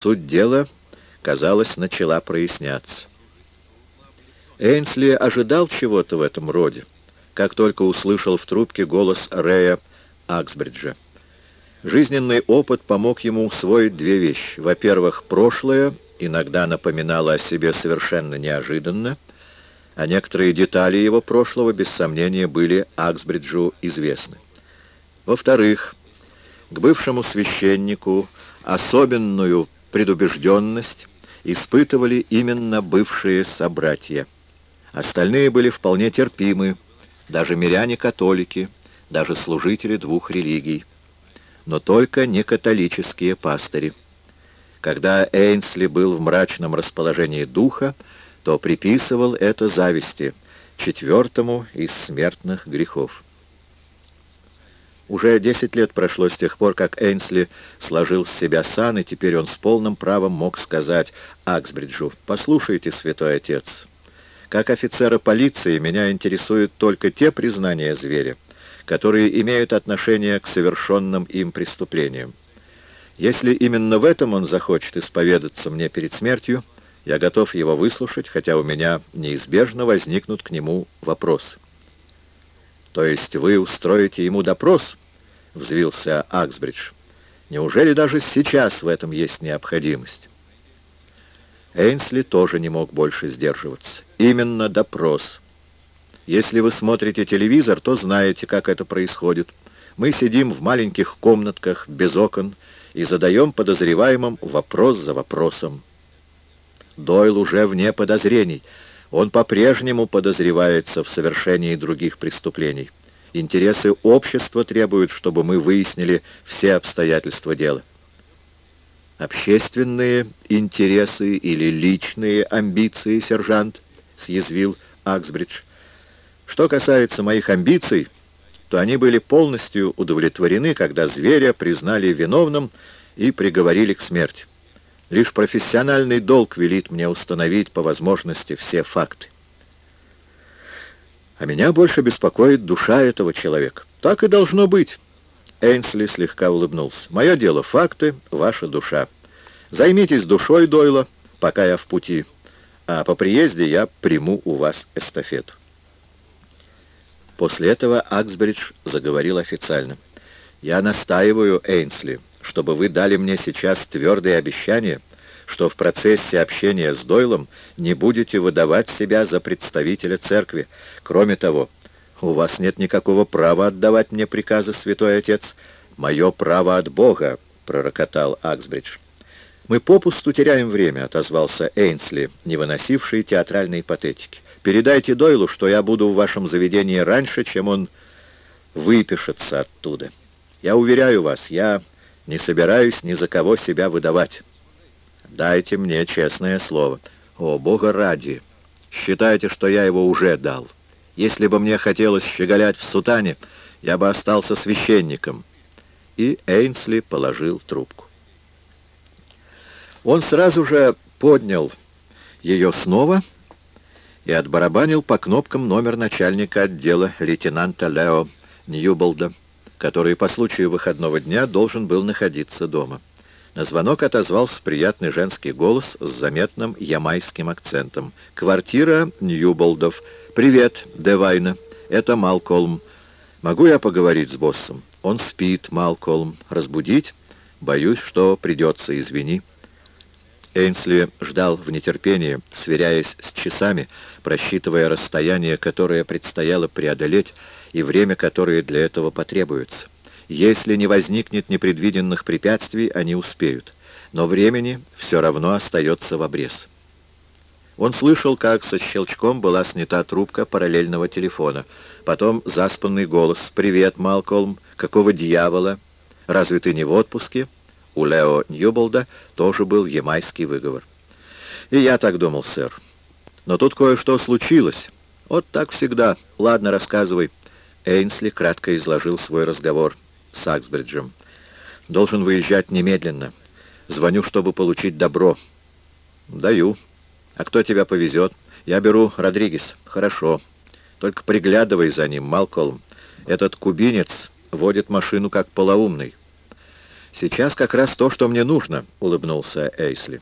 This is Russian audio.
Суть дела, казалось, начала проясняться. Эйнсли ожидал чего-то в этом роде, как только услышал в трубке голос Рэя Аксбриджа. Жизненный опыт помог ему усвоить две вещи. Во-первых, прошлое иногда напоминало о себе совершенно неожиданно, а некоторые детали его прошлого, без сомнения, были Аксбриджу известны. Во-вторых, к бывшему священнику особенную предубежденность испытывали именно бывшие собратья. Остальные были вполне терпимы, даже миряне-католики, даже служители двух религий. Но только не католические пастыри. Когда Эйнсли был в мрачном расположении духа, то приписывал это зависти, четвертому из смертных грехов. Уже десять лет прошло с тех пор, как Эйнсли сложил с себя сан, и теперь он с полным правом мог сказать Аксбриджу, «Послушайте, святой отец, как офицера полиции меня интересуют только те признания зверя, которые имеют отношение к совершенным им преступлениям. Если именно в этом он захочет исповедаться мне перед смертью, я готов его выслушать, хотя у меня неизбежно возникнут к нему вопросы. «То есть вы устроите ему допрос?» — взвился Аксбридж. «Неужели даже сейчас в этом есть необходимость?» Эйнсли тоже не мог больше сдерживаться. «Именно допрос. Если вы смотрите телевизор, то знаете, как это происходит. Мы сидим в маленьких комнатках, без окон, и задаем подозреваемым вопрос за вопросом. Дойл уже вне подозрений. Он по-прежнему подозревается в совершении других преступлений. Интересы общества требуют, чтобы мы выяснили все обстоятельства дела. «Общественные интересы или личные амбиции, сержант?» — съязвил Аксбридж. «Что касается моих амбиций, то они были полностью удовлетворены, когда зверя признали виновным и приговорили к смерти. Лишь профессиональный долг велит мне установить по возможности все факты. А меня больше беспокоит душа этого человека. Так и должно быть. Эйнсли слегка улыбнулся. Мое дело — факты, ваша душа. Займитесь душой Дойла, пока я в пути, а по приезде я приму у вас эстафету. После этого Аксбридж заговорил официально. «Я настаиваю, Эйнсли, чтобы вы дали мне сейчас твердое обещание, что в процессе общения с Дойлом не будете выдавать себя за представителя церкви. Кроме того, у вас нет никакого права отдавать мне приказы, святой отец. Мое право от Бога, — пророкотал Аксбридж. «Мы попусту теряем время», — отозвался Эйнсли, не выносивший театральной патетики. «Передайте Дойлу, что я буду в вашем заведении раньше, чем он выпишется оттуда. Я уверяю вас, я не собираюсь ни за кого себя выдавать. Дайте мне честное слово. О, Бога ради! Считайте, что я его уже дал. Если бы мне хотелось щеголять в сутане, я бы остался священником. И Эйнсли положил трубку. Он сразу же поднял ее снова и отбарабанил по кнопкам номер начальника отдела лейтенанта Лео Ньюболда который по случаю выходного дня должен был находиться дома. На звонок отозвался приятный женский голос с заметным ямайским акцентом. «Квартира Ньюболдов. Привет, Девайна. Это Малколм. Могу я поговорить с боссом? Он спит, Малколм. Разбудить? Боюсь, что придется, извини». Эйнсли ждал в нетерпении, сверяясь с часами, просчитывая расстояние, которое предстояло преодолеть, и время, которое для этого потребуется. Если не возникнет непредвиденных препятствий, они успеют. Но времени все равно остается в обрез. Он слышал, как со щелчком была снята трубка параллельного телефона. Потом заспанный голос. «Привет, Малкольм. Какого дьявола? Разве ты не в отпуске?» У Лео Ньюболда тоже был ямайский выговор. «И я так думал, сэр. Но тут кое-что случилось. Вот так всегда. Ладно, рассказывай». Эйнсли кратко изложил свой разговор с Аксбриджем. «Должен выезжать немедленно. Звоню, чтобы получить добро». «Даю. А кто тебя повезет?» «Я беру Родригес». «Хорошо. Только приглядывай за ним, Малколм. Этот кубинец водит машину как полоумный». «Сейчас как раз то, что мне нужно», — улыбнулся Эйсли.